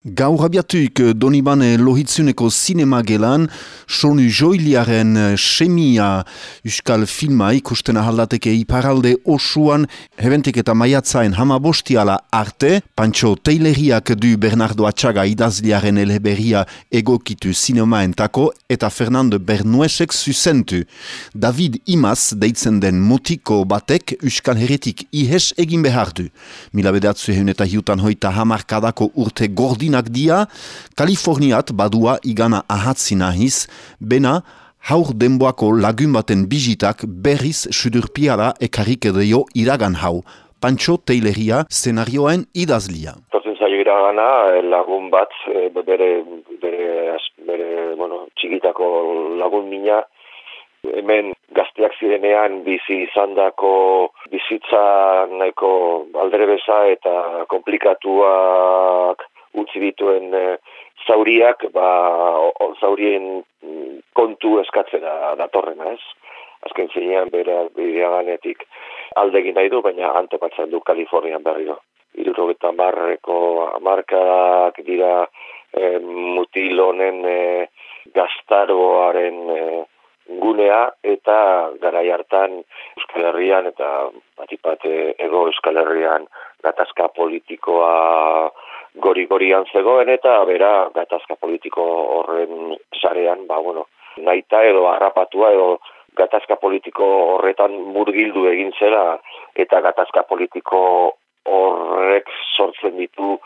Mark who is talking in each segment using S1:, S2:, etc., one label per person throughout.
S1: Gaur abiatuik eh, Donibane lohitzuneko sinema gelan, sonu joiliaren eh, semia uskal filma ikusten ahaldateke iparalde osuan, hebentik eta maiatzaen hama bostiala arte, Pancho Teileriak du Bernardo Atxaga idazliaren eleberia egokitu sinemaen tako, eta Fernando Bernuesek zuzentu. David Imaz deitzen den motiko batek uskal heretik ihes egin behar du. Mila bedatzu eta hiutan hoita hamarkadako urte gordi Filminak dia, Kaliforniat badua igana ahatzi nahiz, bena haur denboako lagun baten bizitak berriz sudurpiara ekarrik edo iragan hau. Pancho Teileria szenarioen idazlia.
S2: Tortzen zaio iragana eh, lagun bat, eh, bere, bere, bere bueno, txikitako lagun mina, hemen gazteak zirenean bizi izandako bizitza nahiko alderebeza eta komplikatuak utzi dituen e, zauriak, ba, o, zaurien mm, kontu eskatzera datorrena ez. Azken zinean bere bideaganetik aldegin nahi du, baina antepatzen du Kalifornian berriro. Iruro eta marreko markak dira e, mutilonen e, gaztaroaren e, gunea eta garai hartan Euskal Herrian eta batipat ego Euskal Herrian gatazka politikoa gori-gorian zegoen eta bera gatazka politiko horren sarean, ba, bueno, naita edo harrapatua edo gatazka politiko horretan murgildu egin zela eta gatazka politiko horrek sortzen ditu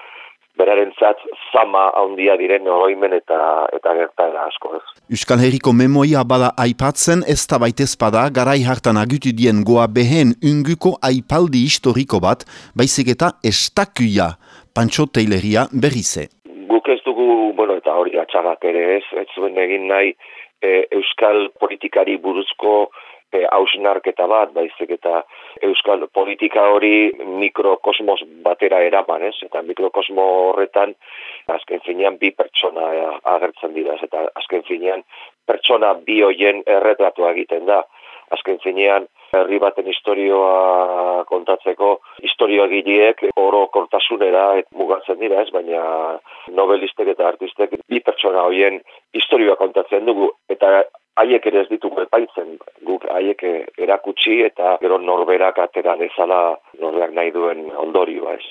S2: berarentzat zama handia diren oroimen eta eta gertaera asko ez.
S1: Euskal Herriko memoia bada aipatzen ez da baitez garai hartan agutu dien goa behen unguko aipaldi historiko bat, baizik eta estakuia Pancho Teileria berrize.
S2: Guk ez dugu, bueno, eta hori atxagak ere ez, ez zuen egin nahi e, euskal politikari buruzko hausnarketa bat, baizik eta euskal politika hori mikrokosmos batera eraman, ez? Eta mikrokosmo horretan azken finean bi pertsona agertzen dira, eta azken finean pertsona bi hoien erretratu egiten da. Azken finean herri baten historioa kontatzeko historioa gileek oro kortasunera et mugatzen dira ez, baina novelistek eta artistek bi pertsona hoien historioa kontatzen dugu eta haiek ere ez ditugu epaitzen guk haiek erakutsi eta gero norberak atera dezala norberak nahi duen ondorioa ez.